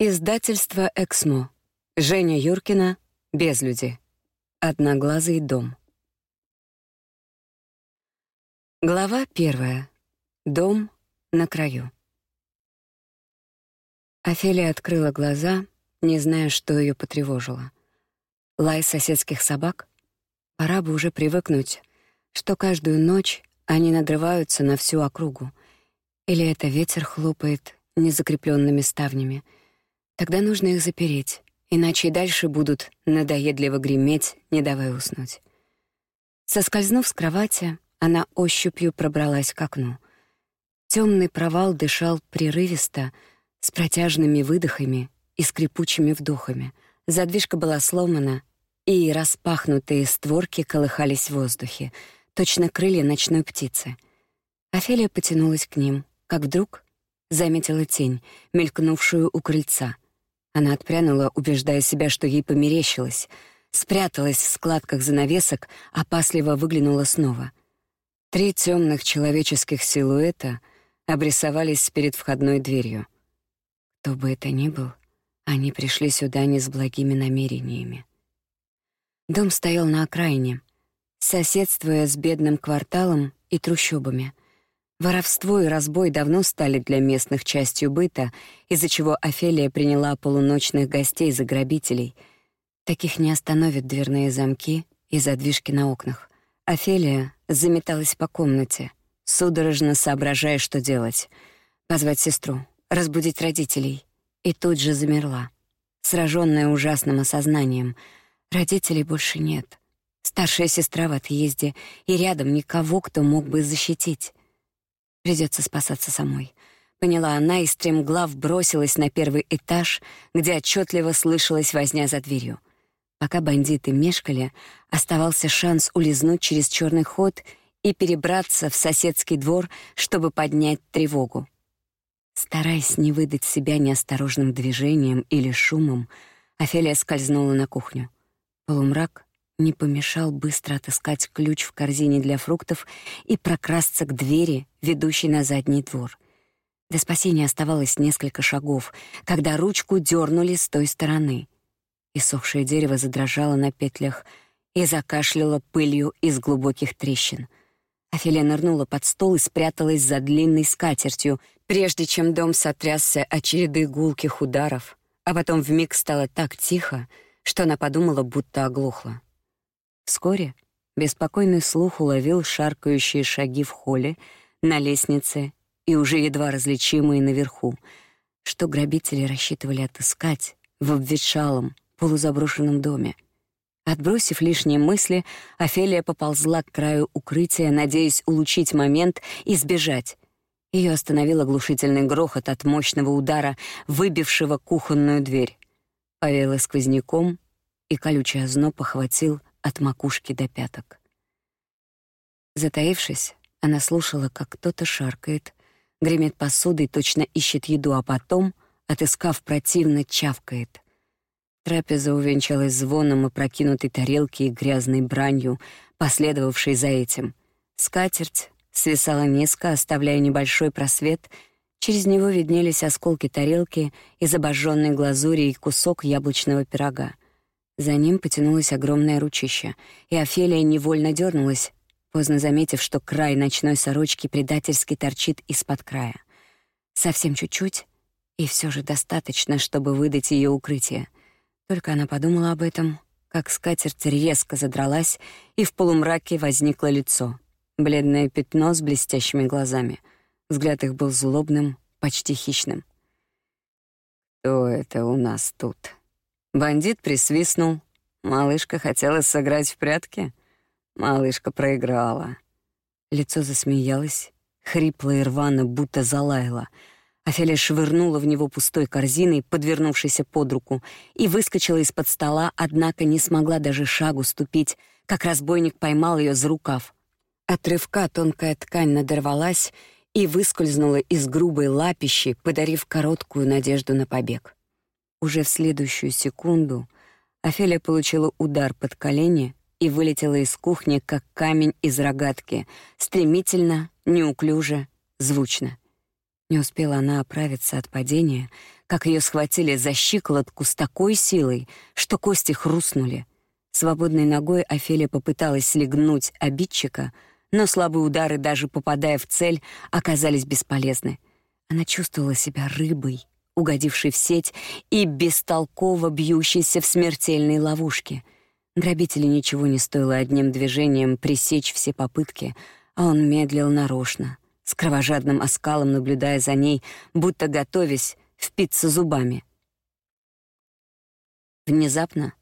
Издательство «Эксмо». Женя Юркина. «Безлюди». Одноглазый дом. Глава первая. Дом на краю. Офелия открыла глаза, не зная, что ее потревожило. Лай соседских собак? Пора бы уже привыкнуть, что каждую ночь они надрываются на всю округу. Или это ветер хлопает незакрепленными ставнями — Тогда нужно их запереть, иначе и дальше будут надоедливо греметь, не давая уснуть. Соскользнув с кровати, она ощупью пробралась к окну. Темный провал дышал прерывисто, с протяжными выдохами и скрипучими вдохами. Задвижка была сломана, и распахнутые створки колыхались в воздухе, точно крылья ночной птицы. Офелия потянулась к ним, как вдруг заметила тень, мелькнувшую у крыльца — она отпрянула, убеждая себя, что ей померещилось, спряталась в складках занавесок, опасливо выглянула снова. Три темных человеческих силуэта обрисовались перед входной дверью. Кто бы это ни был, они пришли сюда не с благими намерениями. Дом стоял на окраине, соседствуя с бедным кварталом и трущобами. Воровство и разбой давно стали для местных частью быта, из-за чего Офелия приняла полуночных гостей за грабителей. Таких не остановят дверные замки и задвижки на окнах. Офелия заметалась по комнате, судорожно соображая, что делать. Позвать сестру, разбудить родителей. И тут же замерла, сраженная ужасным осознанием. Родителей больше нет. Старшая сестра в отъезде, и рядом никого, кто мог бы защитить. Придется спасаться самой. Поняла она и стремглав бросилась на первый этаж, где отчетливо слышалась возня за дверью. Пока бандиты мешкали, оставался шанс улизнуть через черный ход и перебраться в соседский двор, чтобы поднять тревогу. Стараясь не выдать себя неосторожным движением или шумом, Офелия скользнула на кухню. Полумрак не помешал быстро отыскать ключ в корзине для фруктов и прокрасться к двери, ведущей на задний двор. До спасения оставалось несколько шагов, когда ручку дернули с той стороны. Иссохшее дерево задрожало на петлях и закашляло пылью из глубоких трещин. Офелия нырнула под стол и спряталась за длинной скатертью, прежде чем дом сотрясся от череды гулких ударов, а потом вмиг стало так тихо, что она подумала, будто оглохла. Вскоре беспокойный слух уловил шаркающие шаги в холле, на лестнице и уже едва различимые наверху, что грабители рассчитывали отыскать в обветшалом, полузаброшенном доме. Отбросив лишние мысли, Офелия поползла к краю укрытия, надеясь улучшить момент и сбежать. Ее остановил оглушительный грохот от мощного удара, выбившего кухонную дверь. Повело сквозняком, и колючий озноб охватил от макушки до пяток. Затаившись, она слушала, как кто-то шаркает, гремит посудой, точно ищет еду, а потом, отыскав противно, чавкает. Трапеза увенчалась звоном опрокинутой тарелки и грязной бранью, последовавшей за этим. Скатерть свисала низко, оставляя небольшой просвет, через него виднелись осколки тарелки из обожженной глазури и кусок яблочного пирога. За ним потянулось огромное ручище, и Офелия невольно дернулась, поздно заметив, что край ночной сорочки предательски торчит из-под края. Совсем чуть-чуть, и все же достаточно, чтобы выдать ее укрытие. Только она подумала об этом, как скатерть резко задралась, и в полумраке возникло лицо. Бледное пятно с блестящими глазами. Взгляд их был злобным, почти хищным. «Кто это у нас тут?» Бандит присвистнул. Малышка хотела сыграть в прятки. Малышка проиграла. Лицо засмеялось, хрипло и рвано, будто залаяло. Офелия швырнула в него пустой корзиной, подвернувшейся под руку, и выскочила из-под стола, однако не смогла даже шагу ступить, как разбойник поймал ее за рукав. От рывка тонкая ткань надорвалась и выскользнула из грубой лапищи, подарив короткую надежду на побег. Уже в следующую секунду Офелия получила удар под колени и вылетела из кухни, как камень из рогатки, стремительно, неуклюже, звучно. Не успела она оправиться от падения, как ее схватили за щиколотку с такой силой, что кости хрустнули. Свободной ногой Офелия попыталась слегнуть обидчика, но слабые удары, даже попадая в цель, оказались бесполезны. Она чувствовала себя рыбой, угодившей в сеть и бестолково бьющейся в смертельной ловушке. Грабителю ничего не стоило одним движением пресечь все попытки, а он медлил нарочно, с кровожадным оскалом наблюдая за ней, будто готовясь впиться зубами. Внезапно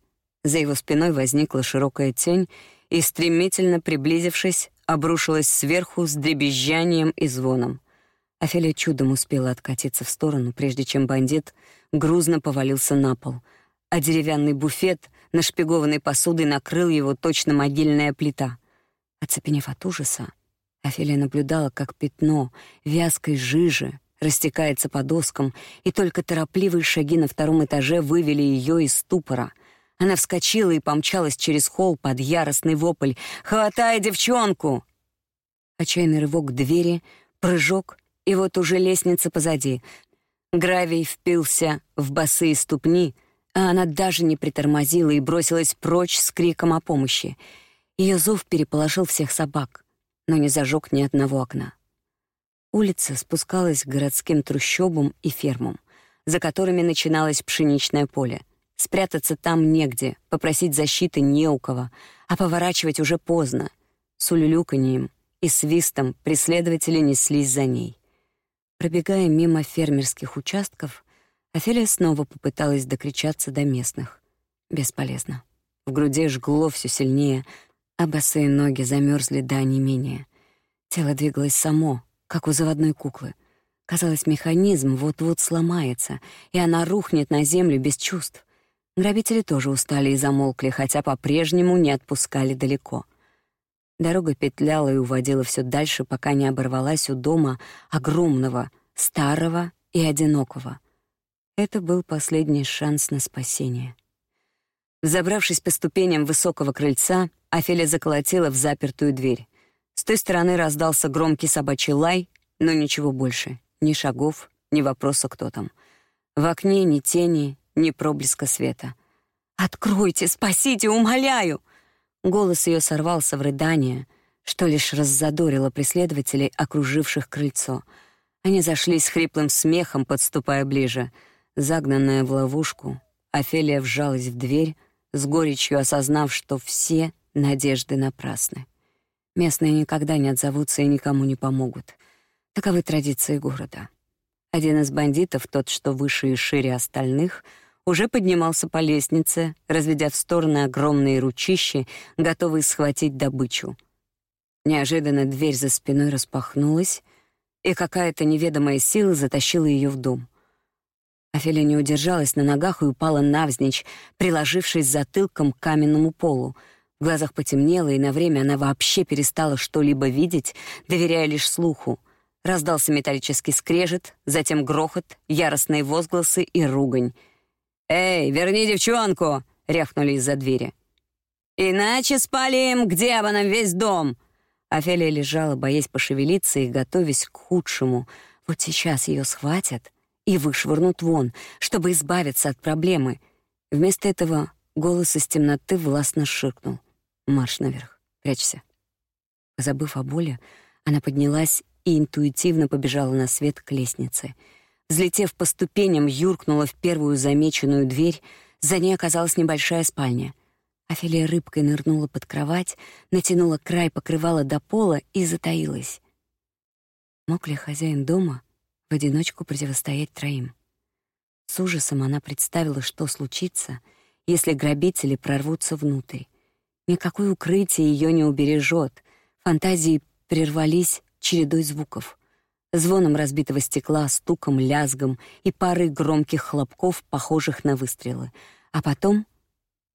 за его спиной возникла широкая тень и, стремительно приблизившись, обрушилась сверху с дребезжанием и звоном. Офелия чудом успела откатиться в сторону, прежде чем бандит грузно повалился на пол, а деревянный буфет, нашпигованный посудой, накрыл его точно могильная плита. Оцепенев от ужаса, Офелия наблюдала, как пятно вязкой жижи растекается по доскам, и только торопливые шаги на втором этаже вывели ее из ступора. Она вскочила и помчалась через холл под яростный вопль «Хватай девчонку!». Отчаянный рывок к двери, прыжок, и вот уже лестница позади. Гравий впился в босые ступни, а она даже не притормозила и бросилась прочь с криком о помощи. Ее зов переполошил всех собак, но не зажег ни одного окна. Улица спускалась к городским трущобам и фермам, за которыми начиналось пшеничное поле. Спрятаться там негде, попросить защиты не у кого, а поворачивать уже поздно. С улюлюканьем и свистом преследователи неслись за ней. Пробегая мимо фермерских участков, Офелия снова попыталась докричаться до местных. Бесполезно. В груди жгло все сильнее, а босые ноги замерзли до онемения. Тело двигалось само, как у заводной куклы. Казалось, механизм вот-вот сломается, и она рухнет на землю без чувств. Грабители тоже устали и замолкли, хотя по-прежнему не отпускали далеко — Дорога петляла и уводила все дальше, пока не оборвалась у дома огромного, старого и одинокого. Это был последний шанс на спасение. Забравшись по ступеням высокого крыльца, Офелия заколотила в запертую дверь. С той стороны раздался громкий собачий лай, но ничего больше. Ни шагов, ни вопроса, кто там. В окне ни тени, ни проблеска света. «Откройте, спасите, умоляю!» Голос ее сорвался в рыдание, что лишь раззадорило преследователей, окруживших крыльцо. Они зашли с хриплым смехом, подступая ближе. Загнанная в ловушку, Офелия вжалась в дверь, с горечью осознав, что все надежды напрасны. Местные никогда не отзовутся и никому не помогут. Таковы традиции города. Один из бандитов, тот, что выше и шире остальных — уже поднимался по лестнице, разведя в стороны огромные ручищи, готовые схватить добычу. Неожиданно дверь за спиной распахнулась, и какая-то неведомая сила затащила ее в дом. Офелия не удержалась на ногах и упала навзничь, приложившись затылком к каменному полу. В глазах потемнело, и на время она вообще перестала что-либо видеть, доверяя лишь слуху. Раздался металлический скрежет, затем грохот, яростные возгласы и ругань — «Эй, верни девчонку!» — рявкнули из-за двери. «Иначе спалим к демонам весь дом!» Офелия лежала, боясь пошевелиться и готовясь к худшему. Вот сейчас ее схватят и вышвырнут вон, чтобы избавиться от проблемы. Вместо этого голос из темноты властно шикнул. «Марш наверх, прячься». Забыв о боли, она поднялась и интуитивно побежала на свет к лестнице — Взлетев по ступеням, юркнула в первую замеченную дверь. За ней оказалась небольшая спальня. Офелия рыбкой нырнула под кровать, натянула край покрывала до пола и затаилась. Мог ли хозяин дома в одиночку противостоять троим? С ужасом она представила, что случится, если грабители прорвутся внутрь. Никакое укрытие ее не убережет. Фантазии прервались чередой звуков — звоном разбитого стекла, стуком, лязгом и парой громких хлопков, похожих на выстрелы. А потом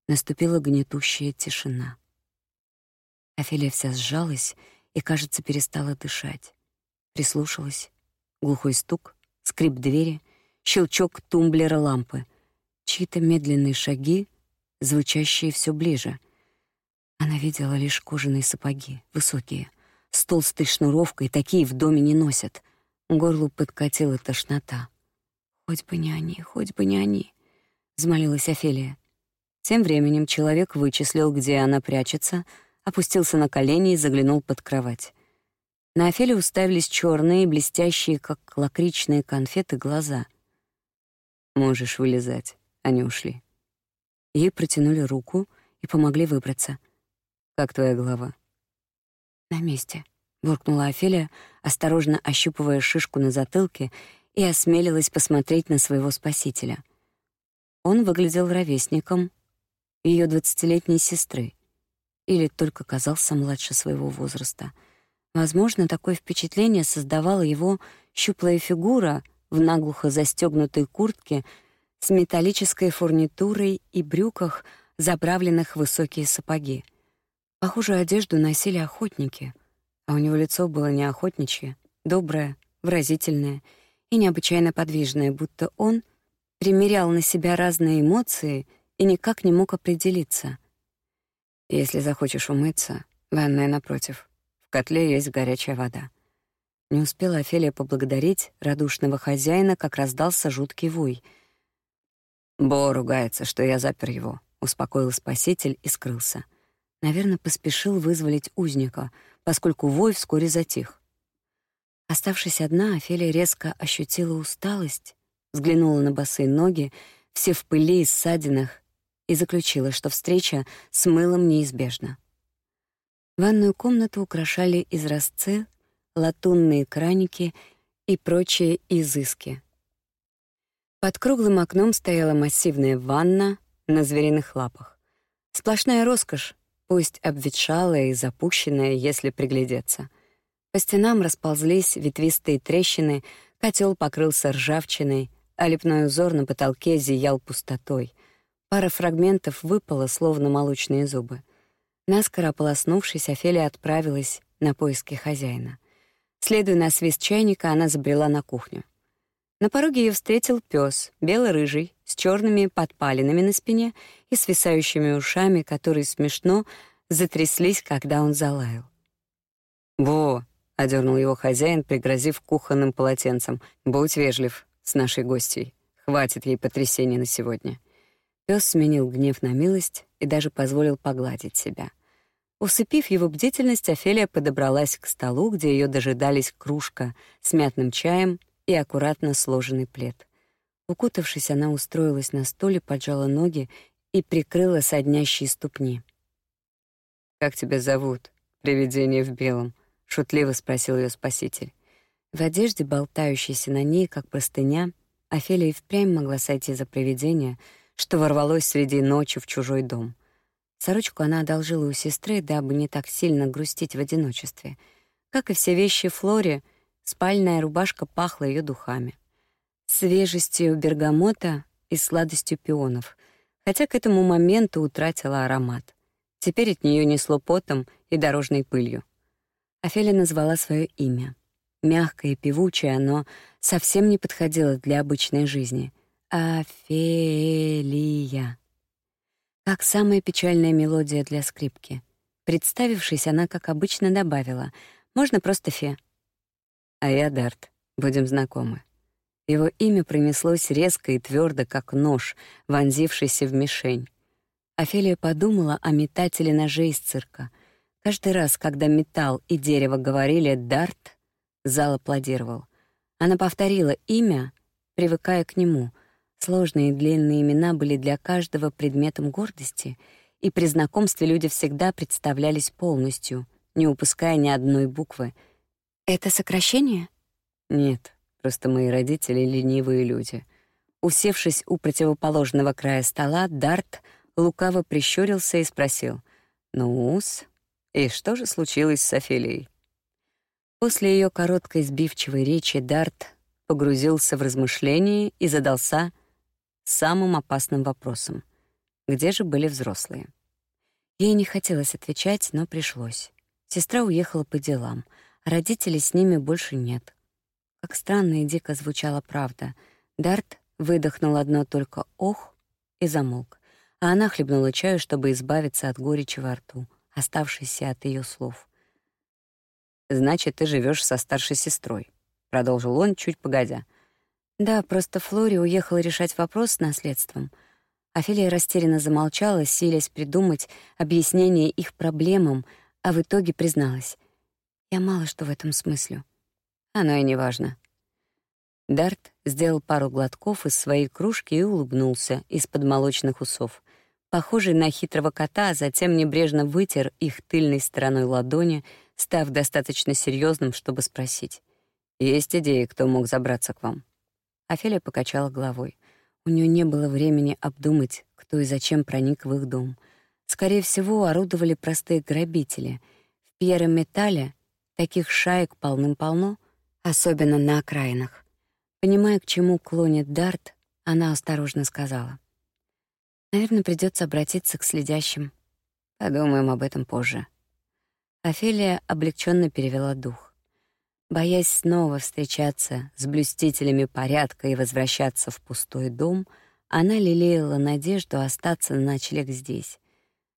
наступила гнетущая тишина. Офелия вся сжалась и, кажется, перестала дышать. Прислушалась. Глухой стук, скрип двери, щелчок тумблера лампы, чьи-то медленные шаги, звучащие все ближе. Она видела лишь кожаные сапоги, высокие, с толстой шнуровкой, такие в доме не носят. Горлу подкатила тошнота. Хоть бы не они, хоть бы не они, взмолилась Офелия. Тем временем человек вычислил, где она прячется, опустился на колени и заглянул под кровать. На Офелию уставились черные, блестящие, как лакричные конфеты, глаза. «Можешь вылезать». Они ушли. Ей протянули руку и помогли выбраться. «Как твоя голова?» «На месте», — буркнула Офелия, осторожно ощупывая шишку на затылке и осмелилась посмотреть на своего спасителя. Он выглядел ровесником ее двадцатилетней сестры или только казался младше своего возраста. Возможно, такое впечатление создавала его щуплая фигура в наглухо застегнутой куртке с металлической фурнитурой и брюках, заправленных в высокие сапоги. Похожую одежду носили охотники, а у него лицо было не охотничье, доброе, выразительное и необычайно подвижное, будто он примерял на себя разные эмоции и никак не мог определиться. Если захочешь умыться, ванная напротив. В котле есть горячая вода. Не успела Офелия поблагодарить радушного хозяина, как раздался жуткий вой. Бо ругается, что я запер его, успокоил спаситель и скрылся. Наверное, поспешил вызволить узника, поскольку вой вскоре затих. Оставшись одна, Офелия резко ощутила усталость, взглянула на босые ноги, все в пыли и ссадинах, и заключила, что встреча с мылом неизбежна. Ванную комнату украшали изразцы латунные краники и прочие изыски. Под круглым окном стояла массивная ванна на звериных лапах. Сплошная роскошь, пусть обветшалая и запущенная, если приглядеться. По стенам расползлись ветвистые трещины, котел покрылся ржавчиной, а лепной узор на потолке зиял пустотой. Пара фрагментов выпала, словно молочные зубы. Наскоро ополоснувшись, Офелия отправилась на поиски хозяина. Следуя на свист чайника, она забрела на кухню. На пороге ее встретил пес, бело-рыжий, с черными подпалинами на спине и свисающими ушами, которые смешно затряслись, когда он залаял. «Бо!» — одернул его хозяин, пригрозив кухонным полотенцем. «Будь вежлив с нашей гостьей. Хватит ей потрясений на сегодня». Пес сменил гнев на милость и даже позволил погладить себя — Усыпив его бдительность, Офелия подобралась к столу, где ее дожидались кружка с мятным чаем и аккуратно сложенный плед. Укутавшись, она устроилась на стуле, поджала ноги и прикрыла соднящие ступни. «Как тебя зовут, привидение в белом?» — шутливо спросил ее спаситель. В одежде, болтающейся на ней, как простыня, Офелия впрямь могла сойти за привидение, что ворвалось среди ночи в чужой дом. Сорочку она одолжила у сестры, дабы не так сильно грустить в одиночестве. Как и все вещи Флори, спальная рубашка пахла ее духами. Свежестью бергамота и сладостью пионов, хотя к этому моменту утратила аромат. Теперь от нее несло потом и дорожной пылью. Офелия назвала свое имя. Мягкое и певучее оно совсем не подходило для обычной жизни. Офелия как самая печальная мелодия для скрипки. Представившись, она, как обычно, добавила: "Можно просто Фе". А я Дарт. Будем знакомы. Его имя пронеслось резко и твердо, как нож, вонзившийся в мишень. Офелия подумала о метателе ножей из цирка. Каждый раз, когда металл и дерево говорили «Дарт», зал аплодировал. Она повторила имя, привыкая к нему, Сложные и длинные имена были для каждого предметом гордости, и при знакомстве люди всегда представлялись полностью, не упуская ни одной буквы. «Это сокращение?» «Нет, просто мои родители — ленивые люди». Усевшись у противоположного края стола, Дарт лукаво прищурился и спросил, «Ну-с, и что же случилось с Офелией?» После ее короткой сбивчивой речи Дарт погрузился в размышления и задался самым опасным вопросом. Где же были взрослые? Ей не хотелось отвечать, но пришлось. Сестра уехала по делам, родителей с ними больше нет. Как странно и дико звучала правда. Дарт выдохнул одно только «ох» и замолк, а она хлебнула чаю, чтобы избавиться от горечи во рту, оставшейся от ее слов. «Значит, ты живешь со старшей сестрой», — продолжил он чуть погодя. Да, просто Флори уехала решать вопрос с наследством. Офелия растерянно замолчала, силясь придумать объяснение их проблемам, а в итоге призналась: "Я мало что в этом смыслю. Оно и не важно". Дарт сделал пару глотков из своей кружки и улыбнулся из-под молочных усов. Похожий на хитрого кота, а затем небрежно вытер их тыльной стороной ладони, став достаточно серьезным, чтобы спросить: "Есть идеи, кто мог забраться к вам?" Офелия покачала головой. У нее не было времени обдумать, кто и зачем проник в их дом. Скорее всего, орудовали простые грабители. В Пьере-Металле таких шаек полным-полно, особенно на окраинах. Понимая, к чему клонит Дарт, она осторожно сказала: "Наверное, придется обратиться к следящим. Подумаем об этом позже". Офелия облегченно перевела дух. Боясь снова встречаться с блюстителями порядка и возвращаться в пустой дом, она лелеяла надежду остаться на ночлег здесь.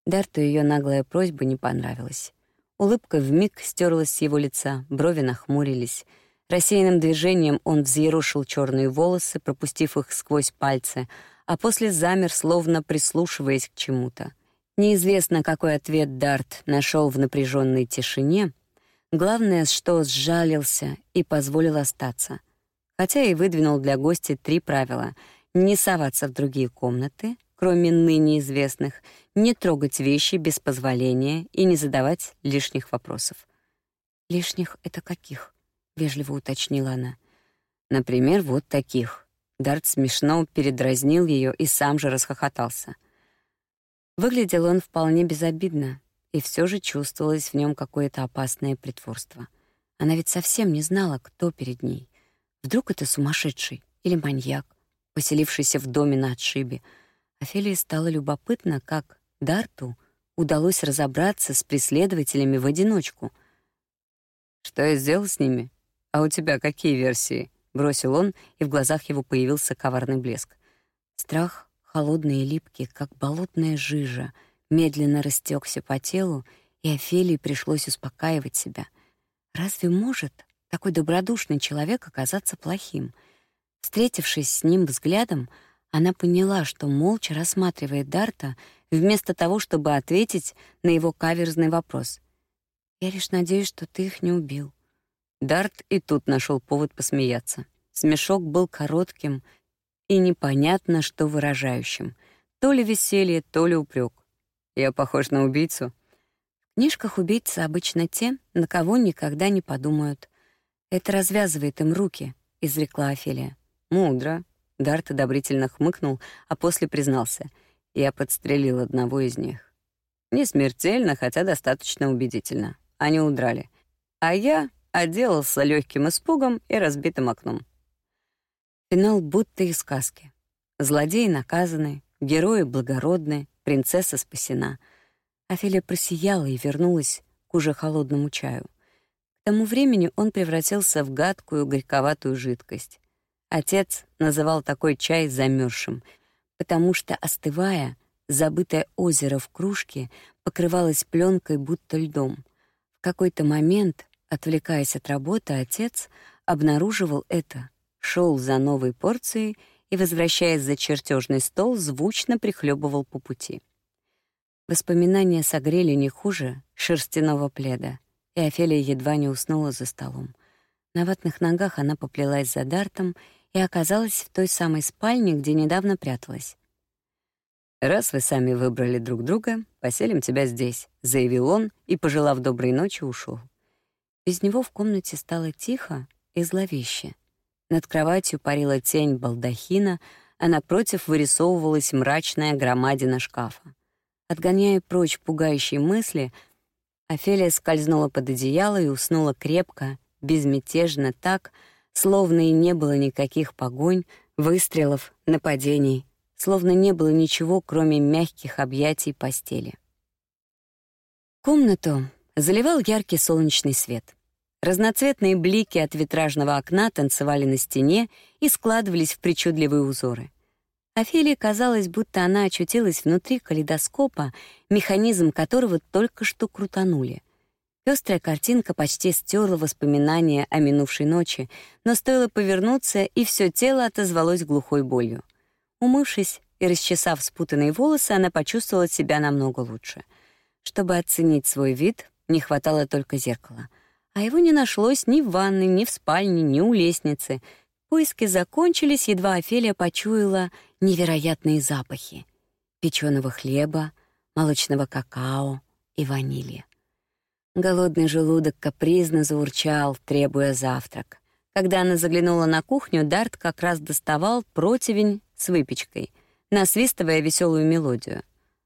Дарту ее наглая просьба не понравилась. Улыбка вмиг стерлась с его лица, брови нахмурились. Рассеянным движением он взъерошил черные волосы, пропустив их сквозь пальцы, а после замер, словно прислушиваясь к чему-то. Неизвестно, какой ответ Дарт нашел в напряженной тишине — Главное, что сжалился и позволил остаться. Хотя и выдвинул для гостя три правила: не соваться в другие комнаты, кроме ныне известных, не трогать вещи без позволения и не задавать лишних вопросов. Лишних это каких? вежливо уточнила она. Например, вот таких. Дарт смешно передразнил ее и сам же расхохотался. Выглядел он вполне безобидно, и все же чувствовалось в нем какое-то опасное притворство. Она ведь совсем не знала, кто перед ней. Вдруг это сумасшедший или маньяк, поселившийся в доме на отшибе. Офелии стало любопытно, как Дарту удалось разобраться с преследователями в одиночку. «Что я сделал с ними? А у тебя какие версии?» — бросил он, и в глазах его появился коварный блеск. Страх, холодный и липкий, как болотная жижа — медленно растекся по телу, и Офелии пришлось успокаивать себя. Разве может такой добродушный человек оказаться плохим? Встретившись с ним взглядом, она поняла, что молча рассматривает Дарта вместо того, чтобы ответить на его каверзный вопрос. «Я лишь надеюсь, что ты их не убил». Дарт и тут нашел повод посмеяться. Смешок был коротким и непонятно что выражающим. То ли веселье, то ли упрек. Я похож на убийцу. В книжках убийцы обычно те, на кого никогда не подумают. Это развязывает им руки, изрекла Офелия. Мудро. Дарт одобрительно хмыкнул, а после признался: "Я подстрелил одного из них. Не смертельно, хотя достаточно убедительно. Они удрали. А я отделался легким испугом и разбитым окном". Финал будто из сказки. Злодеи наказаны, герои благородны, Принцесса спасена. Офелия просияла и вернулась к уже холодному чаю. К тому времени он превратился в гадкую горьковатую жидкость. Отец называл такой чай замерзшим, потому что, остывая, забытое озеро в кружке покрывалось пленкой, будто льдом. В какой-то момент, отвлекаясь от работы, отец обнаруживал это, шел за новой порцией — и, возвращаясь за чертежный стол, звучно прихлебывал по пути. Воспоминания согрели не хуже шерстяного пледа, и Офелия едва не уснула за столом. На ватных ногах она поплелась за Дартом и оказалась в той самой спальне, где недавно пряталась. «Раз вы сами выбрали друг друга, поселим тебя здесь», — заявил он и, пожелав доброй ночи, ушел. Без него в комнате стало тихо и зловеще — над кроватью парила тень балдахина, а напротив вырисовывалась мрачная громадина шкафа. Отгоняя прочь пугающие мысли, Офелия скользнула под одеяло и уснула крепко, безмятежно так, словно и не было никаких погонь, выстрелов, нападений, словно не было ничего, кроме мягких объятий постели. Комнату заливал яркий солнечный свет — Разноцветные блики от витражного окна танцевали на стене и складывались в причудливые узоры. Офелии казалось, будто она очутилась внутри калейдоскопа, механизм которого только что крутанули. Пестрая картинка почти стерла воспоминания о минувшей ночи, но стоило повернуться, и все тело отозвалось глухой болью. Умывшись и расчесав спутанные волосы, она почувствовала себя намного лучше. Чтобы оценить свой вид, не хватало только зеркала. А его не нашлось ни в ванной, ни в спальне, ни у лестницы. Поиски закончились, едва Офелия почуяла невероятные запахи — печеного хлеба, молочного какао и ванили. Голодный желудок капризно заурчал, требуя завтрак. Когда она заглянула на кухню, Дарт как раз доставал противень с выпечкой, насвистывая веселую мелодию.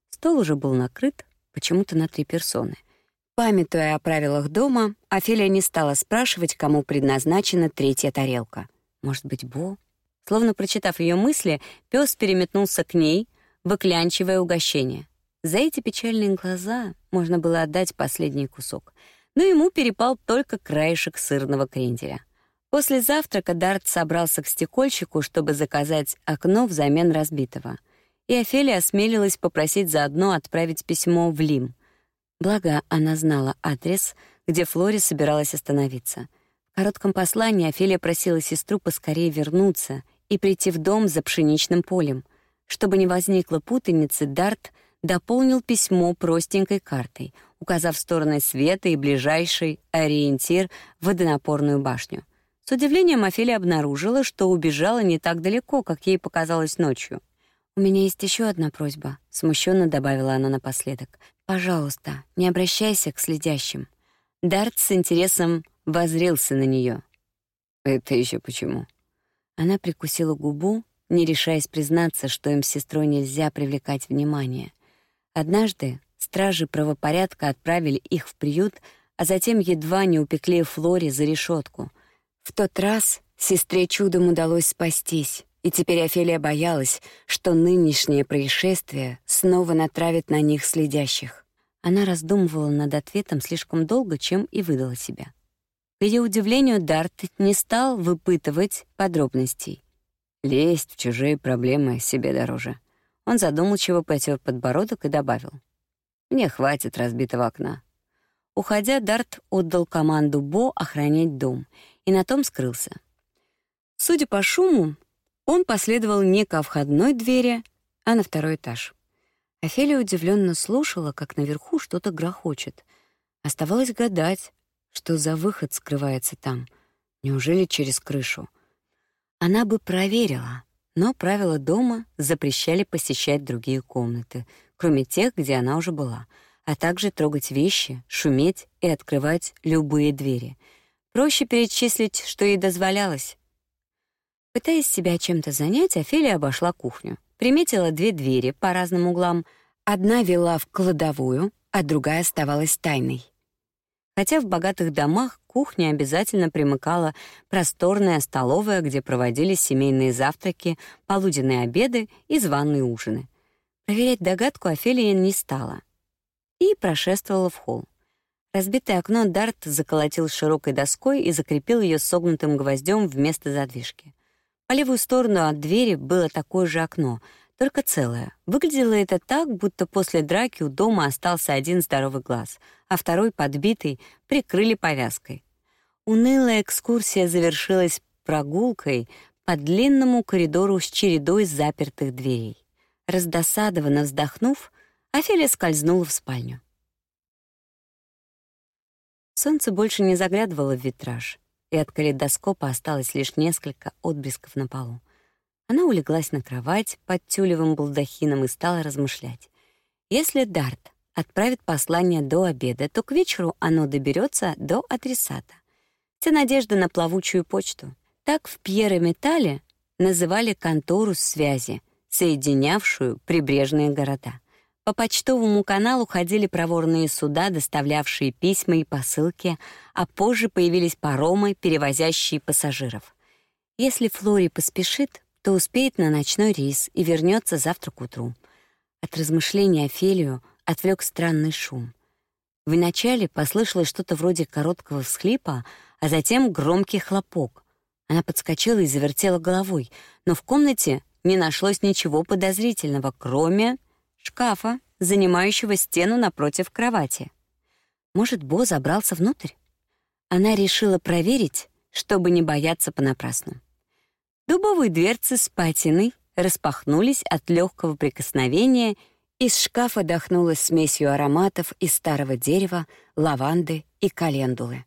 Стол уже был накрыт, почему-то на три персоны. Памятуя о правилах дома, Офелия не стала спрашивать, кому предназначена третья тарелка. Может быть, Бо? Словно прочитав ее мысли, пес переметнулся к ней, выклянчивая угощение. За эти печальные глаза можно было отдать последний кусок, но ему перепал только краешек сырного кренделя. После завтрака Дарт собрался к стекольщику, чтобы заказать окно взамен разбитого. И Офелия осмелилась попросить заодно отправить письмо в Лим. Благо, она знала адрес, где Флори собиралась остановиться. В коротком послании Офелия просила сестру поскорее вернуться и прийти в дом за пшеничным полем. Чтобы не возникло путаницы, Дарт — дополнил письмо простенькой картой, указав стороны света и ближайший ориентир — водонапорную башню. С удивлением Офелия обнаружила, что убежала не так далеко, как ей показалось ночью. «У меня есть еще одна просьба», — смущенно добавила она напоследок. «Пожалуйста, не обращайся к следящим». Дарт с интересом возрился на нее. «Это еще почему?» Она прикусила губу, не решаясь признаться, что им с сестрой нельзя привлекать внимание. Однажды стражи правопорядка отправили их в приют, а затем едва не упекли Флори за решетку. В тот раз сестре чудом удалось спастись, и теперь Офелия боялась, что нынешнее происшествие снова натравит на них следящих. Она раздумывала над ответом слишком долго, чем и выдала себя. К ее удивлению, Дарт не стал выпытывать подробностей. Лезть в чужие проблемы себе дороже. Он задумчиво потер подбородок и добавил. «Мне хватит разбитого окна». Уходя, Дарт отдал команду Бо охранять дом, и на том скрылся. Судя по шуму, он последовал не ко входной двери, а на второй этаж. Офелия удивленно слушала, как наверху что-то грохочет. Оставалось гадать, что за выход скрывается там. Неужели через крышу? Она бы проверила, но правила дома запрещали посещать другие комнаты, кроме тех, где она уже была, а также трогать вещи, шуметь и открывать любые двери. Проще перечислить, что ей дозволялось. Пытаясь себя чем-то занять, Офелия обошла кухню. Приметила две двери по разным углам. Одна вела в кладовую, а другая оставалась тайной. Хотя в богатых домах кухня обязательно примыкала просторная столовая, где проводились семейные завтраки, полуденные обеды и званые ужины. Проверять догадку Офелия не стала и прошествовала в холл. Разбитое окно Дарт заколотил широкой доской и закрепил ее согнутым гвоздем вместо задвижки. По левую сторону от двери было такое же окно, только целое. Выглядело это так, будто после драки у дома остался один здоровый глаз, а второй, подбитый, прикрыли повязкой. Унылая экскурсия завершилась прогулкой по длинному коридору с чередой запертых дверей. Раздосадованно вздохнув, Офелия скользнула в спальню. Солнце больше не заглядывало в витраж, и от калейдоскопа осталось лишь несколько отблесков на полу. Она улеглась на кровать под тюлевым балдахином и стала размышлять. Если Дарт отправит послание до обеда, то к вечеру оно доберется до адресата. Вся надежда на плавучую почту. Так в Пьере-Металле называли контору связи, соединявшую прибрежные города. По почтовому каналу ходили проворные суда, доставлявшие письма и посылки, а позже появились паромы, перевозящие пассажиров. Если Флори поспешит, то успеет на ночной рейс и вернется завтра к утру. От размышлений Офелию отвлек странный шум. Вначале послышалось что-то вроде короткого всхлипа, а затем громкий хлопок. Она подскочила и завертела головой, но в комнате не нашлось ничего подозрительного, кроме шкафа, занимающего стену напротив кровати. Может, Бо забрался внутрь? Она решила проверить, чтобы не бояться понапрасну. Дубовые дверцы с патиной распахнулись от легкого прикосновения, из шкафа дохнуло смесью ароматов из старого дерева, лаванды и календулы.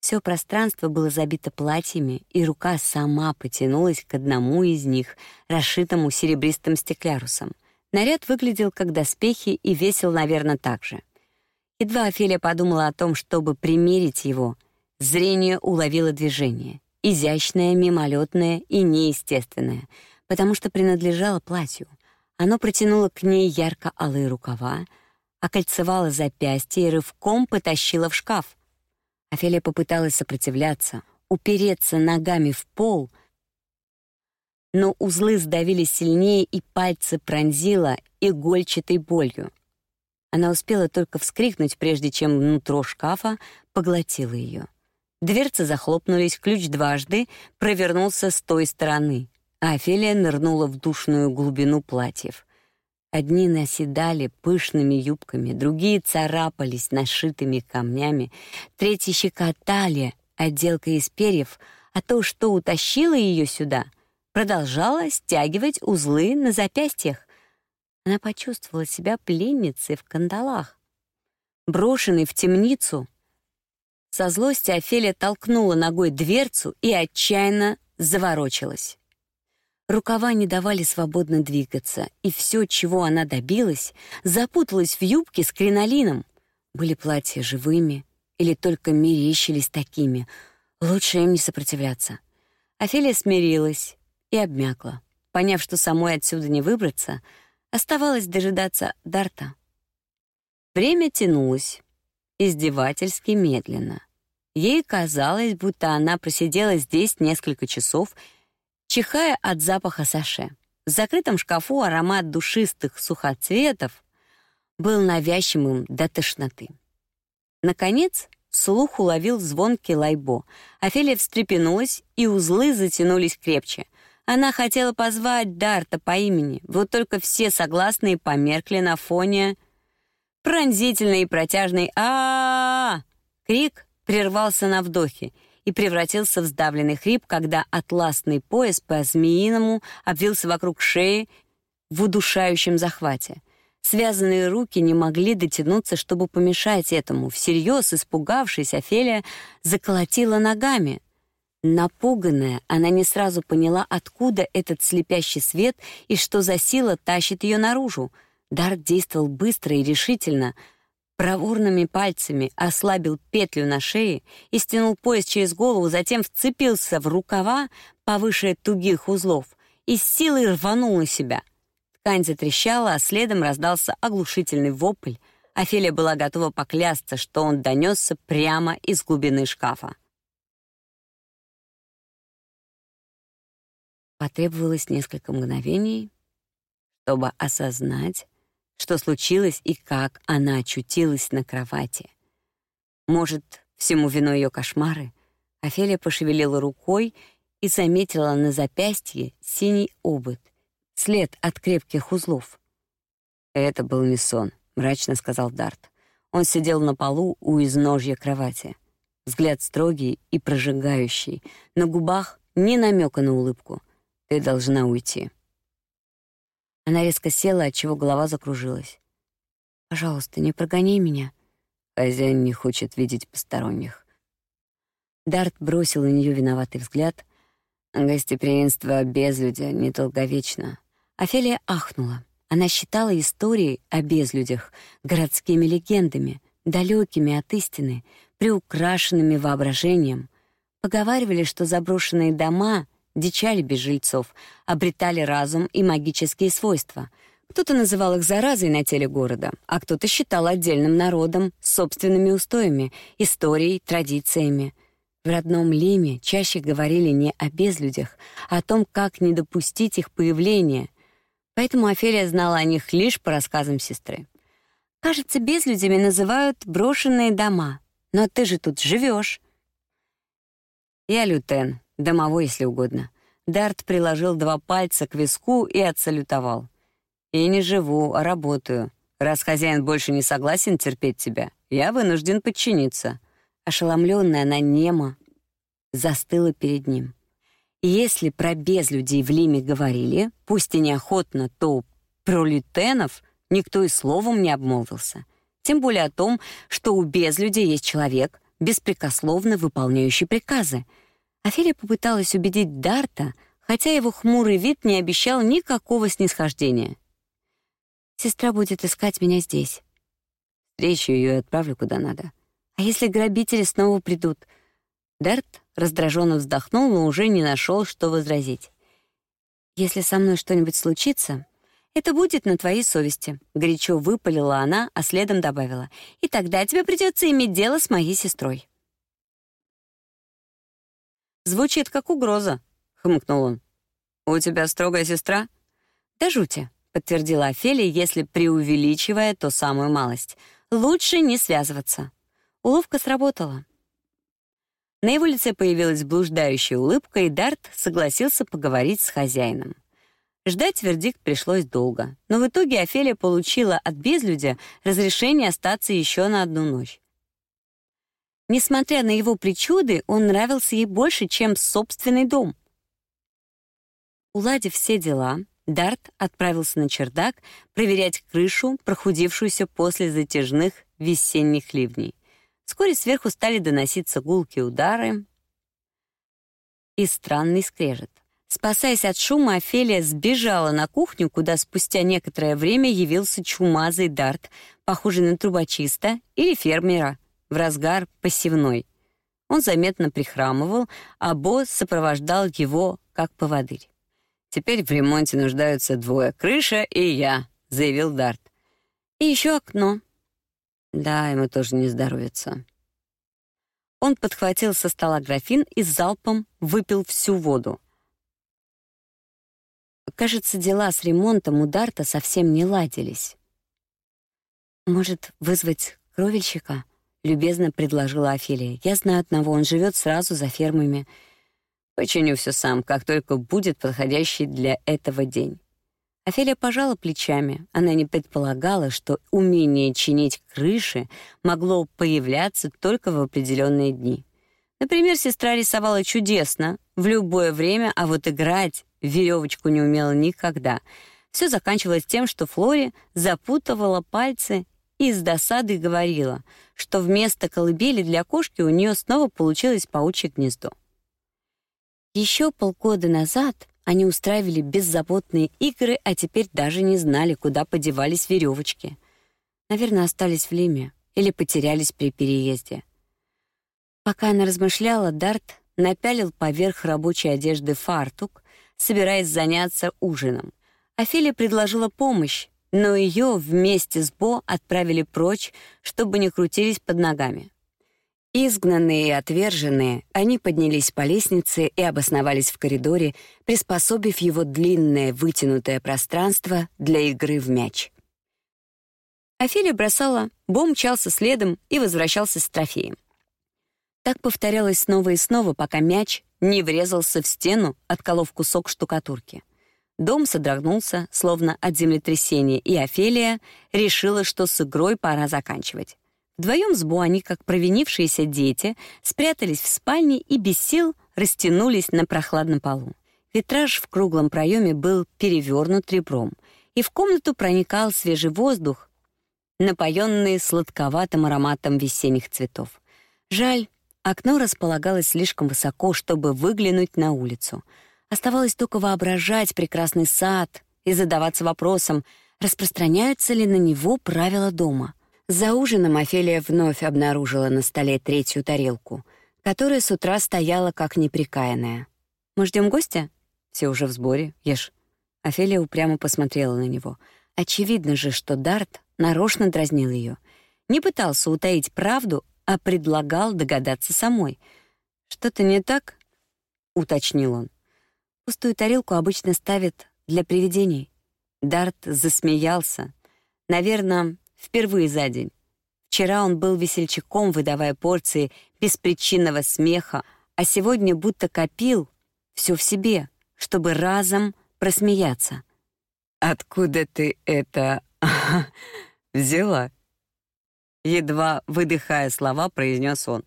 Все пространство было забито платьями, и рука сама потянулась к одному из них, расшитому серебристым стеклярусом. Наряд выглядел как доспехи и весил, наверное, так же. Едва Офелия подумала о том, чтобы примерить его, зрение уловило движение, изящное, мимолетное и неестественное, потому что принадлежало платью. Оно протянуло к ней ярко-алые рукава, окольцевало запястье и рывком потащило в шкаф. Офелия попыталась сопротивляться, упереться ногами в пол, но узлы сдавили сильнее, и пальцы пронзило игольчатой болью. Она успела только вскрикнуть, прежде чем внутро шкафа поглотило ее. Дверцы захлопнулись, ключ дважды провернулся с той стороны, а Офелия нырнула в душную глубину платьев. Одни наседали пышными юбками, другие царапались нашитыми камнями, третьи щекотали отделкой из перьев, а то, что утащило ее сюда, продолжало стягивать узлы на запястьях. Она почувствовала себя пленницей в кандалах, брошенной в темницу. Со злости Офелия толкнула ногой дверцу и отчаянно заворочилась. Рукава не давали свободно двигаться, и все, чего она добилась, запуталось в юбке с кринолином. Были платья живыми или только мерещились такими. Лучше им не сопротивляться. Офелия смирилась и обмякла. Поняв, что самой отсюда не выбраться, оставалось дожидаться Дарта. Время тянулось, издевательски медленно. Ей казалось, будто она просидела здесь несколько часов чихая от запаха саше. В закрытом шкафу аромат душистых сухоцветов был навязчивым до тошноты. Наконец, слух уловил звонкий лайбо. Офелия встрепенулась, и узлы затянулись крепче. Она хотела позвать Дарта по имени, вот только все согласные померкли на фоне пронзительный и протяжный а, Крик прервался на вдохе, и превратился в сдавленный хрип, когда атласный пояс по-змеиному обвился вокруг шеи в удушающем захвате. Связанные руки не могли дотянуться, чтобы помешать этому. Всерьез испугавшись, Офелия заколотила ногами. Напуганная, она не сразу поняла, откуда этот слепящий свет и что за сила тащит ее наружу. Дарт действовал быстро и решительно — проворными пальцами ослабил петлю на шее и стянул пояс через голову, затем вцепился в рукава повыше тугих узлов и с силой рванул на себя. Ткань затрещала, а следом раздался оглушительный вопль. Офелия была готова поклясться, что он донесся прямо из глубины шкафа. Потребовалось несколько мгновений, чтобы осознать, что случилось и как она очутилась на кровати. Может, всему виной ее кошмары? Офелия пошевелила рукой и заметила на запястье синий обод, след от крепких узлов. «Это был не сон», — мрачно сказал Дарт. Он сидел на полу у изножья кровати. Взгляд строгий и прожигающий, на губах ни намека на улыбку. «Ты должна уйти». Она резко села, отчего голова закружилась. «Пожалуйста, не прогоняй меня». Хозяин не хочет видеть посторонних. Дарт бросил на нее виноватый взгляд. Гостеприимство безлюдя недолговечно. Офелия ахнула. Она считала истории о безлюдях городскими легендами, далекими от истины, приукрашенными воображением. Поговаривали, что заброшенные дома дичали без жильцов, обретали разум и магические свойства. Кто-то называл их заразой на теле города, а кто-то считал отдельным народом с собственными устоями, историей, традициями. В родном Лиме чаще говорили не о безлюдях, а о том, как не допустить их появления. Поэтому Офелия знала о них лишь по рассказам сестры. Кажется, безлюдями называют брошенные дома. Но ты же тут живешь. Я лютен, Домовой, если угодно. Дарт приложил два пальца к виску и отсалютовал. «Я не живу, а работаю. Раз хозяин больше не согласен терпеть тебя, я вынужден подчиниться». Ошеломленная, она нема застыла перед ним. если про безлюдей в Лиме говорили, пусть и неохотно, то про лютенов никто и словом не обмолвился. Тем более о том, что у безлюдей есть человек, беспрекословно выполняющий приказы. Офелия попыталась убедить Дарта, хотя его хмурый вид не обещал никакого снисхождения. «Сестра будет искать меня здесь. Встречу ее и отправлю куда надо. А если грабители снова придут?» Дарт раздраженно вздохнул, но уже не нашел, что возразить. «Если со мной что-нибудь случится, это будет на твоей совести», — горячо выпалила она, а следом добавила. «И тогда тебе придется иметь дело с моей сестрой». «Звучит как угроза», — хмыкнул он. «У тебя строгая сестра?» «Да жути», — подтвердила Офелия, если преувеличивая, то самую малость. «Лучше не связываться». Уловка сработала. На его лице появилась блуждающая улыбка, и Дарт согласился поговорить с хозяином. Ждать вердикт пришлось долго, но в итоге Офелия получила от безлюдя разрешение остаться еще на одну ночь. Несмотря на его причуды, он нравился ей больше, чем собственный дом. Уладив все дела, Дарт отправился на чердак проверять крышу, прохудившуюся после затяжных весенних ливней. Вскоре сверху стали доноситься гулкие удары и странный скрежет. Спасаясь от шума, Офелия сбежала на кухню, куда спустя некоторое время явился чумазый дарт, похожий на трубочиста или фермера, в разгар посевной. Он заметно прихрамывал, а босс сопровождал его как поводырь. «Теперь в ремонте нуждаются двое — крыша и я», — заявил Дарт. «И еще окно». «Да, ему тоже не здоровится». Он подхватил со стола графин и залпом выпил всю воду — Кажется, дела с ремонтом у Дарта совсем не ладились. «Может, вызвать кровельщика?» — любезно предложила Офелия. «Я знаю одного, он живет сразу за фермами. Починю все сам, как только будет подходящий для этого день». Офелия пожала плечами. Она не предполагала, что умение чинить крыши могло появляться только в определенные дни. Например, сестра рисовала чудесно в любое время, а вот играть веревочку не умела никогда. Все заканчивалось тем, что Флори запутывала пальцы и с досадой говорила, что вместо колыбели для кошки у нее снова получилось паучье гнездо. Еще полгода назад они устраивали беззаботные игры, а теперь даже не знали, куда подевались веревочки. Наверное, остались в Лиме или потерялись при переезде. Пока она размышляла, Дарт напялил поверх рабочей одежды фартук, собираясь заняться ужином. Офелия предложила помощь, но ее вместе с Бо отправили прочь, чтобы не крутились под ногами. Изгнанные и отверженные, они поднялись по лестнице и обосновались в коридоре, приспособив его длинное вытянутое пространство для игры в мяч. Офелия бросала, Бо мчался следом и возвращался с трофеем. Так повторялось снова и снова, пока мяч не врезался в стену, отколов кусок штукатурки. Дом содрогнулся, словно от землетрясения, и Офелия решила, что с игрой пора заканчивать. Вдвоем с Бу они, как провинившиеся дети, спрятались в спальне и без сил растянулись на прохладном полу. Витраж в круглом проеме был перевернут ребром, и в комнату проникал свежий воздух, напоенный сладковатым ароматом весенних цветов. Жаль, Окно располагалось слишком высоко, чтобы выглянуть на улицу. Оставалось только воображать прекрасный сад и задаваться вопросом, распространяются ли на него правила дома. За ужином Офелия вновь обнаружила на столе третью тарелку, которая с утра стояла как неприкаянная. «Мы ждем гостя?» «Все уже в сборе. Ешь». Офелия упрямо посмотрела на него. Очевидно же, что Дарт нарочно дразнил ее. Не пытался утаить правду, а предлагал догадаться самой. «Что-то не так?» — уточнил он. «Пустую тарелку обычно ставят для привидений». Дарт засмеялся. Наверное, впервые за день. Вчера он был весельчаком, выдавая порции беспричинного смеха, а сегодня будто копил все в себе, чтобы разом просмеяться. «Откуда ты это взяла. Едва выдыхая слова, произнес он.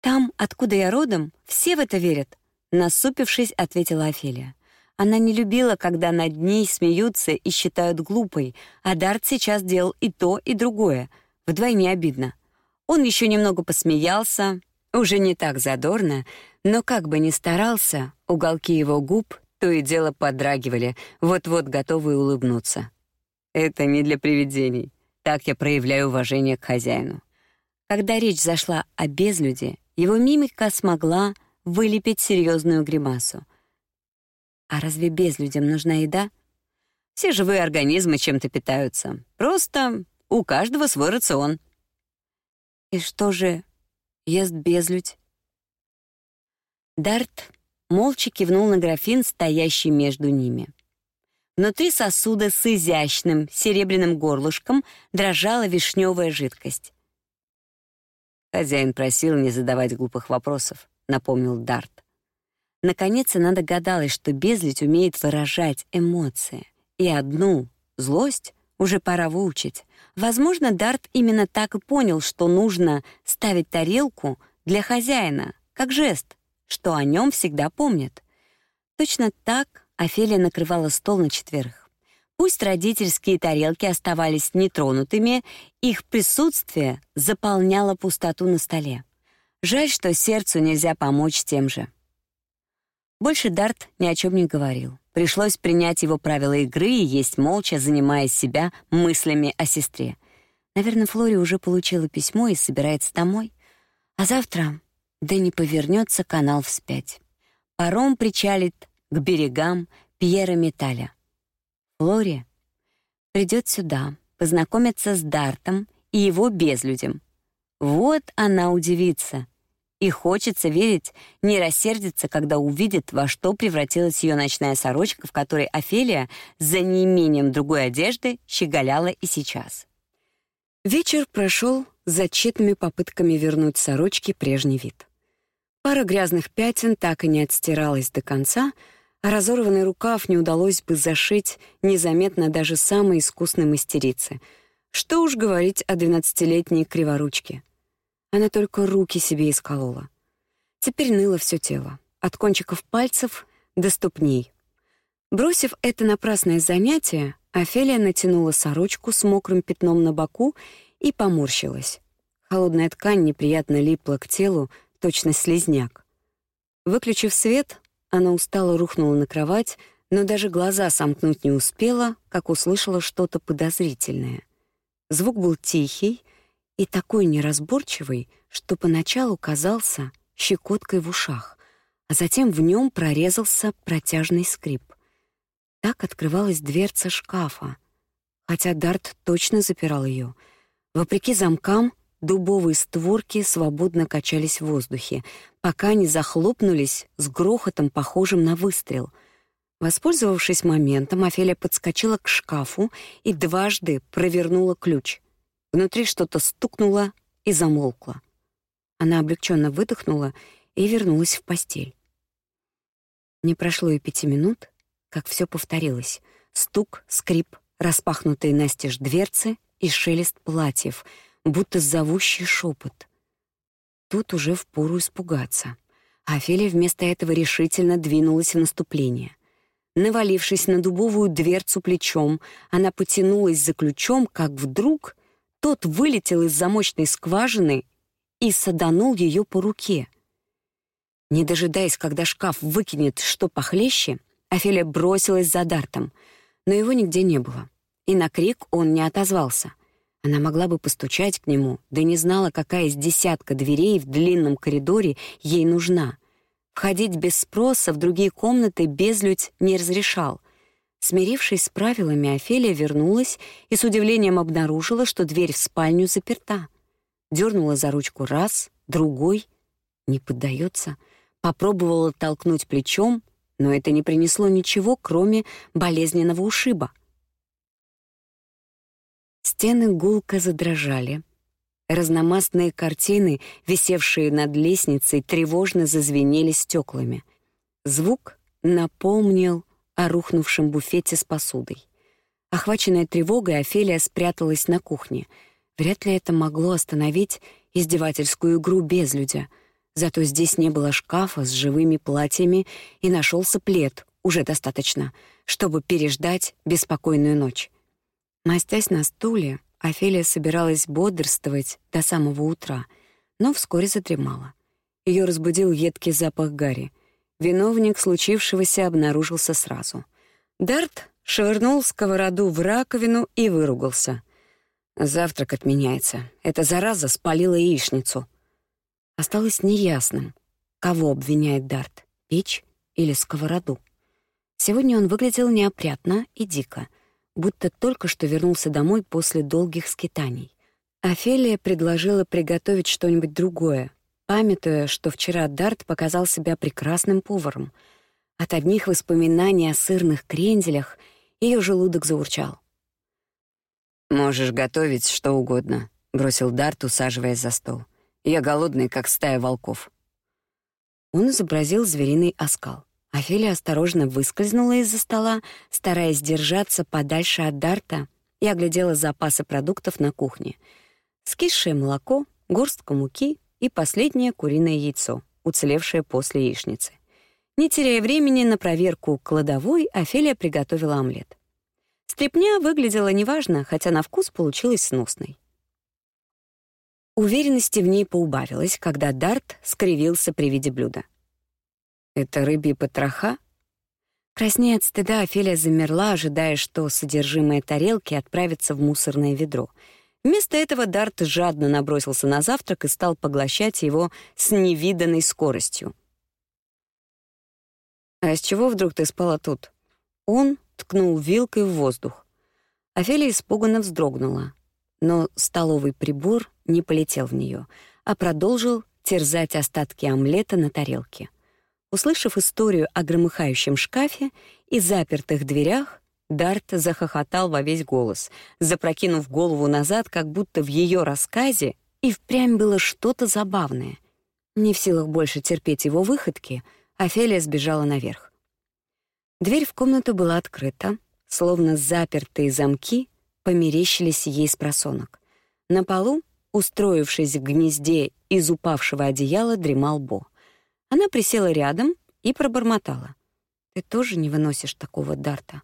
«Там, откуда я родом, все в это верят», — насупившись, ответила Офелия. Она не любила, когда над ней смеются и считают глупой, а Дарт сейчас делал и то, и другое. Вдвойне обидно. Он еще немного посмеялся, уже не так задорно, но как бы ни старался, уголки его губ то и дело подрагивали, вот-вот готовые улыбнуться. Это не для привидений. Так я проявляю уважение к хозяину. Когда речь зашла о безлюде, его мимика смогла вылепить серьезную гримасу. А разве безлюдям нужна еда? Все живые организмы чем-то питаются. Просто у каждого свой рацион. И что же ест безлюдь? Дарт молча кивнул на графин, стоящий между ними. Внутри сосуда с изящным серебряным горлышком дрожала вишневая жидкость. Хозяин просил не задавать глупых вопросов, напомнил Дарт. Наконец она догадалась, что безлить умеет выражать эмоции. И одну, злость, уже пора выучить. Возможно, Дарт именно так и понял, что нужно ставить тарелку для хозяина, как жест, что о нем всегда помнят. Точно так Офелия накрывала стол на четверых. Пусть родительские тарелки оставались нетронутыми, их присутствие заполняло пустоту на столе. Жаль, что сердцу нельзя помочь тем же. Больше Дарт ни о чем не говорил. Пришлось принять его правила игры и есть молча, занимая себя мыслями о сестре. Наверное, Флори уже получила письмо и собирается домой. А завтра да не повернется канал вспять. Паром причалит к берегам Пьера Металя. Флори придет сюда, познакомиться с Дартом и его безлюдем. Вот она удивится. И хочется верить, не рассердится, когда увидит, во что превратилась ее ночная сорочка, в которой Офелия за неимением другой одежды щеголяла и сейчас. Вечер прошел за тщетными попытками вернуть сорочке прежний вид. Пара грязных пятен так и не отстиралась до конца, а разорванный рукав не удалось бы зашить незаметно даже самой искусной мастерице. Что уж говорить о двенадцатилетней криворучке. Она только руки себе исколола. Теперь ныло все тело, от кончиков пальцев до ступней. Бросив это напрасное занятие, Офелия натянула сорочку с мокрым пятном на боку и поморщилась. Холодная ткань неприятно липла к телу, точно слизняк. Выключив свет, она устало рухнула на кровать, но даже глаза сомкнуть не успела, как услышала что-то подозрительное. Звук был тихий и такой неразборчивый, что поначалу казался щекоткой в ушах, а затем в нем прорезался протяжный скрип. Так открывалась дверца шкафа, хотя Дарт точно запирал ее. Вопреки замкам, Дубовые створки свободно качались в воздухе, пока не захлопнулись с грохотом, похожим на выстрел. Воспользовавшись моментом, Офелия подскочила к шкафу и дважды провернула ключ. Внутри что-то стукнуло и замолкло. Она облегченно выдохнула и вернулась в постель. Не прошло и пяти минут, как все повторилось. Стук, скрип, распахнутые настежь дверцы и шелест платьев — будто зовущий шепот. Тут уже впору испугаться. А Офелия вместо этого решительно двинулась в наступление. Навалившись на дубовую дверцу плечом, она потянулась за ключом, как вдруг тот вылетел из замочной скважины и саданул ее по руке. Не дожидаясь, когда шкаф выкинет что похлеще, Офелия бросилась за Дартом, но его нигде не было. И на крик он не отозвался. Она могла бы постучать к нему, да не знала, какая из десятка дверей в длинном коридоре ей нужна. Входить без спроса в другие комнаты безлюдь не разрешал. Смирившись с правилами, Офелия вернулась и с удивлением обнаружила, что дверь в спальню заперта. Дернула за ручку раз, другой. Не поддается. Попробовала толкнуть плечом, но это не принесло ничего, кроме болезненного ушиба. Стены гулко задрожали. Разномастные картины, висевшие над лестницей, тревожно зазвенели стеклами. Звук напомнил о рухнувшем буфете с посудой. Охваченная тревогой, Офелия спряталась на кухне. Вряд ли это могло остановить издевательскую игру без людя. Зато здесь не было шкафа с живыми платьями и нашелся плед, уже достаточно, чтобы переждать беспокойную ночь. Мастясь на стуле, Офелия собиралась бодрствовать до самого утра, но вскоре задремала. Ее разбудил едкий запах гари. Виновник случившегося обнаружился сразу. Дарт швырнул сковороду в раковину и выругался. «Завтрак отменяется. Эта зараза спалила яичницу». Осталось неясным, кого обвиняет Дарт — печь или сковороду. Сегодня он выглядел неопрятно и дико, будто только что вернулся домой после долгих скитаний. Офелия предложила приготовить что-нибудь другое, памятуя, что вчера Дарт показал себя прекрасным поваром. От одних воспоминаний о сырных кренделях ее желудок заурчал. «Можешь готовить что угодно», — бросил Дарт, усаживаясь за стол. «Я голодный, как стая волков». Он изобразил звериный оскал. Офелия осторожно выскользнула из-за стола, стараясь держаться подальше от Дарта, и оглядела запасы продуктов на кухне. Скисшее молоко, горстка муки и последнее куриное яйцо, уцелевшее после яичницы. Не теряя времени на проверку кладовой, Офелия приготовила омлет. Стрепня выглядела неважно, хотя на вкус получилась сносной. Уверенности в ней поубавилось, когда Дарт скривился при виде блюда. Это рыбьи потроха? Краснея от стыда, Офелия замерла, ожидая, что содержимое тарелки отправится в мусорное ведро. Вместо этого Дарт жадно набросился на завтрак и стал поглощать его с невиданной скоростью. «А с чего вдруг ты спала тут?» Он ткнул вилкой в воздух. Офелия испуганно вздрогнула, но столовый прибор не полетел в нее, а продолжил терзать остатки омлета на тарелке. Услышав историю о громыхающем шкафе и запертых дверях, Дарт захохотал во весь голос, запрокинув голову назад, как будто в ее рассказе и впрямь было что-то забавное. Не в силах больше терпеть его выходки, Офелия сбежала наверх. Дверь в комнату была открыта, словно запертые замки померещились ей с просонок. На полу, устроившись в гнезде из упавшего одеяла, дремал Бо. Она присела рядом и пробормотала. «Ты тоже не выносишь такого дарта?»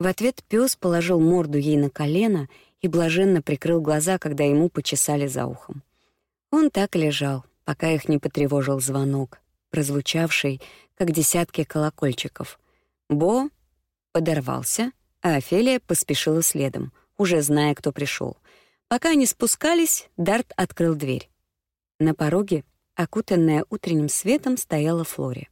В ответ пес положил морду ей на колено и блаженно прикрыл глаза, когда ему почесали за ухом. Он так лежал, пока их не потревожил звонок, прозвучавший, как десятки колокольчиков. Бо подорвался, а Офелия поспешила следом, уже зная, кто пришел. Пока они спускались, Дарт открыл дверь. На пороге Окутанная утренним светом стояла Флори.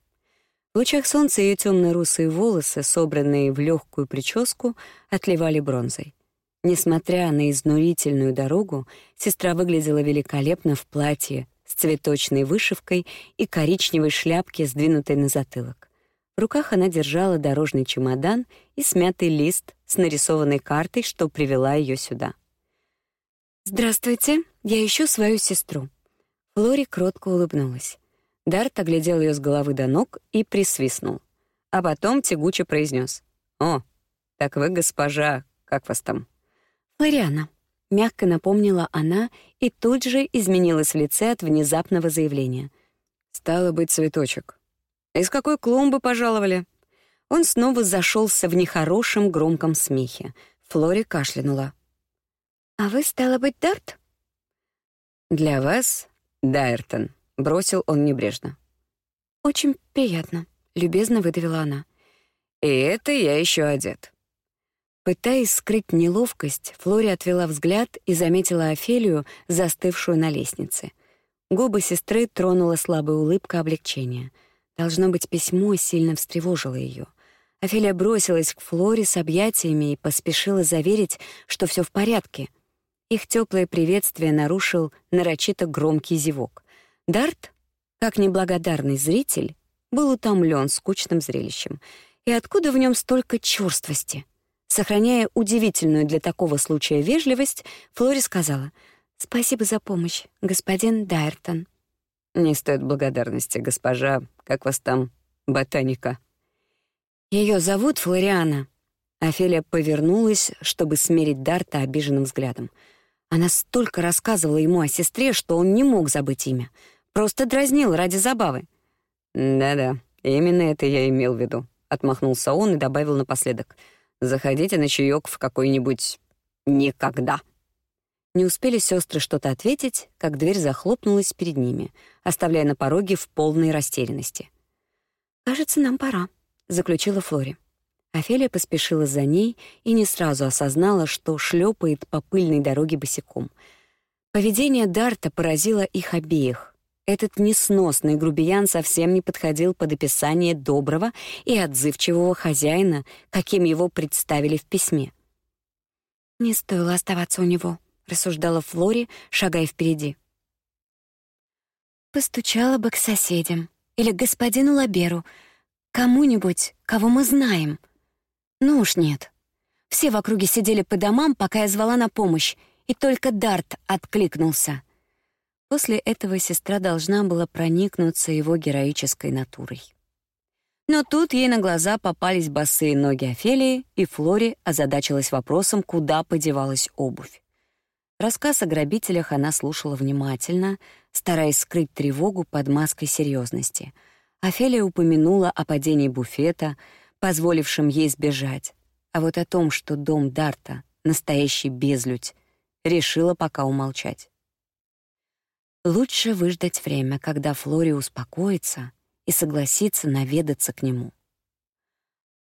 В лучах солнца ее темно-русые волосы, собранные в легкую прическу, отливали бронзой. Несмотря на изнурительную дорогу, сестра выглядела великолепно в платье с цветочной вышивкой и коричневой шляпке, сдвинутой на затылок. В руках она держала дорожный чемодан и смятый лист с нарисованной картой, что привела ее сюда. «Здравствуйте, я ищу свою сестру», Лори кротко улыбнулась. Дарт оглядел ее с головы до ног и присвистнул. А потом тягуче произнес: «О, так вы госпожа, как вас там?» «Флориана», — мягко напомнила она и тут же изменилась в лице от внезапного заявления. «Стало быть, цветочек. Из какой клумбы пожаловали?» Он снова зашелся в нехорошем громком смехе. Флори кашлянула. «А вы, стало быть, Дарт?» «Для вас «Дайртон», — бросил он небрежно. «Очень приятно», — любезно выдавила она. «И это я еще одет». Пытаясь скрыть неловкость, Флори отвела взгляд и заметила Офелию, застывшую на лестнице. Губы сестры тронула слабая улыбка облегчения. Должно быть, письмо сильно встревожило ее. Офелия бросилась к Флоре с объятиями и поспешила заверить, что все в порядке — их теплое приветствие нарушил нарочито громкий зевок. Дарт, как неблагодарный зритель, был утомлен скучным зрелищем. И откуда в нем столько чёрствости? Сохраняя удивительную для такого случая вежливость, Флори сказала «Спасибо за помощь, господин Дайртон». «Не стоит благодарности, госпожа. Как вас там, ботаника?» Ее зовут Флориана». Офелия повернулась, чтобы смерить Дарта обиженным взглядом. Она столько рассказывала ему о сестре, что он не мог забыть имя. Просто дразнил ради забавы. «Да-да, именно это я имел в виду», — отмахнулся он и добавил напоследок. «Заходите на чаек в какой-нибудь... никогда». Не успели сестры что-то ответить, как дверь захлопнулась перед ними, оставляя на пороге в полной растерянности. «Кажется, нам пора», — заключила Флори. Офелия поспешила за ней и не сразу осознала, что шлепает по пыльной дороге босиком. Поведение Дарта поразило их обеих. Этот несносный грубиян совсем не подходил под описание доброго и отзывчивого хозяина, каким его представили в письме. «Не стоило оставаться у него», — рассуждала Флори, шагая впереди. «Постучала бы к соседям или к господину Лаберу, кому-нибудь, кого мы знаем», ну уж нет. Все в округе сидели по домам, пока я звала на помощь, и только Дарт откликнулся. После этого сестра должна была проникнуться его героической натурой. Но тут ей на глаза попались босые ноги Офелии, и Флори озадачилась вопросом, куда подевалась обувь. Рассказ о грабителях она слушала внимательно, стараясь скрыть тревогу под маской серьезности. Офелия упомянула о падении буфета — позволившим ей сбежать. А вот о том, что дом Дарта — настоящий безлюдь, решила пока умолчать. Лучше выждать время, когда Флори успокоится и согласится наведаться к нему.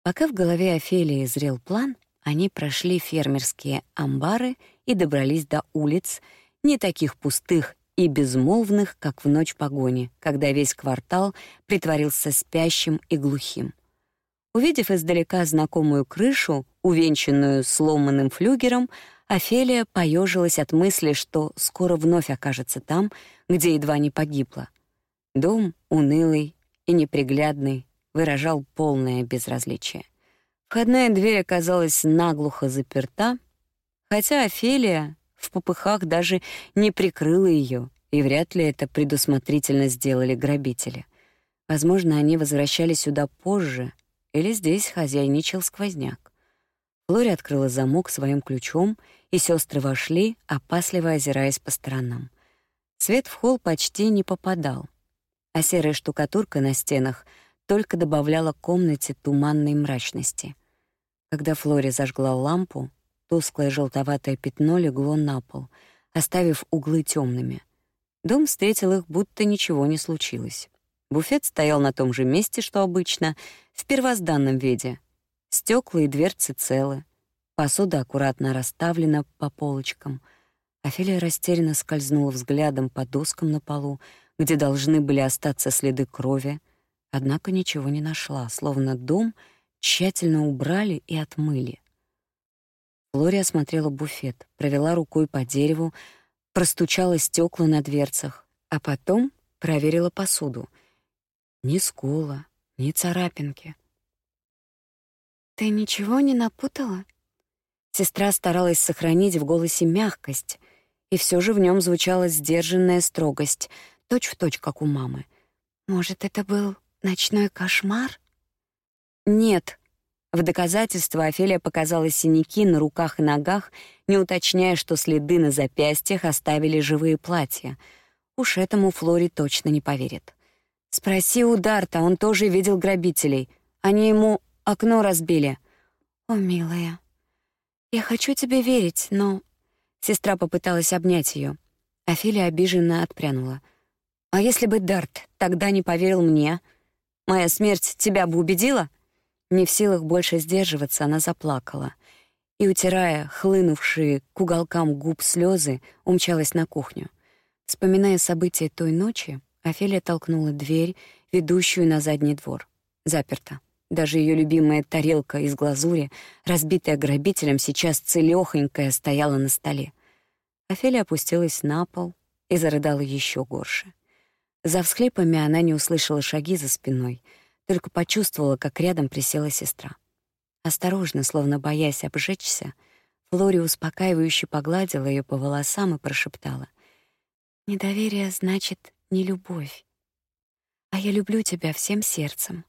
Пока в голове Офелии зрел план, они прошли фермерские амбары и добрались до улиц, не таких пустых и безмолвных, как в ночь погони, когда весь квартал притворился спящим и глухим. Увидев издалека знакомую крышу, увенчанную сломанным флюгером, Офелия поежилась от мысли, что скоро вновь окажется там, где едва не погибла. Дом, унылый и неприглядный, выражал полное безразличие. Входная дверь оказалась наглухо заперта, хотя Офелия в попыхах даже не прикрыла ее, и вряд ли это предусмотрительно сделали грабители. Возможно, они возвращались сюда позже — или здесь хозяйничал сквозняк. Флори открыла замок своим ключом, и сестры вошли, опасливо озираясь по сторонам. Свет в холл почти не попадал, а серая штукатурка на стенах только добавляла комнате туманной мрачности. Когда Флори зажгла лампу, тусклое желтоватое пятно легло на пол, оставив углы темными. Дом встретил их, будто ничего не случилось. Буфет стоял на том же месте, что обычно, в первозданном виде. Стекла и дверцы целы. Посуда аккуратно расставлена по полочкам. Офелия растерянно скользнула взглядом по доскам на полу, где должны были остаться следы крови, однако ничего не нашла, словно дом тщательно убрали и отмыли. Флория осмотрела буфет, провела рукой по дереву, простучала стекла на дверцах, а потом проверила посуду — ни скула, ни царапинки. «Ты ничего не напутала?» Сестра старалась сохранить в голосе мягкость, и все же в нем звучала сдержанная строгость, точь-в-точь, как у мамы. «Может, это был ночной кошмар?» «Нет». В доказательство Офелия показала синяки на руках и ногах, не уточняя, что следы на запястьях оставили живые платья. Уж этому Флори точно не поверит. Спроси у Дарта, он тоже видел грабителей. Они ему окно разбили. О, милая, я хочу тебе верить, но... Сестра попыталась обнять ее. Афилия обиженно отпрянула. А если бы Дарт тогда не поверил мне? Моя смерть тебя бы убедила? Не в силах больше сдерживаться, она заплакала и, утирая хлынувшие к уголкам губ слезы, умчалась на кухню. Вспоминая события той ночи, Офелия толкнула дверь, ведущую на задний двор. Заперта. Даже ее любимая тарелка из глазури, разбитая грабителем, сейчас целёхонькая стояла на столе. Офелия опустилась на пол и зарыдала еще горше. За всхлипами она не услышала шаги за спиной, только почувствовала, как рядом присела сестра. Осторожно, словно боясь обжечься, Флори успокаивающе погладила ее по волосам и прошептала: "Недоверие значит не любовь. А я люблю тебя всем сердцем.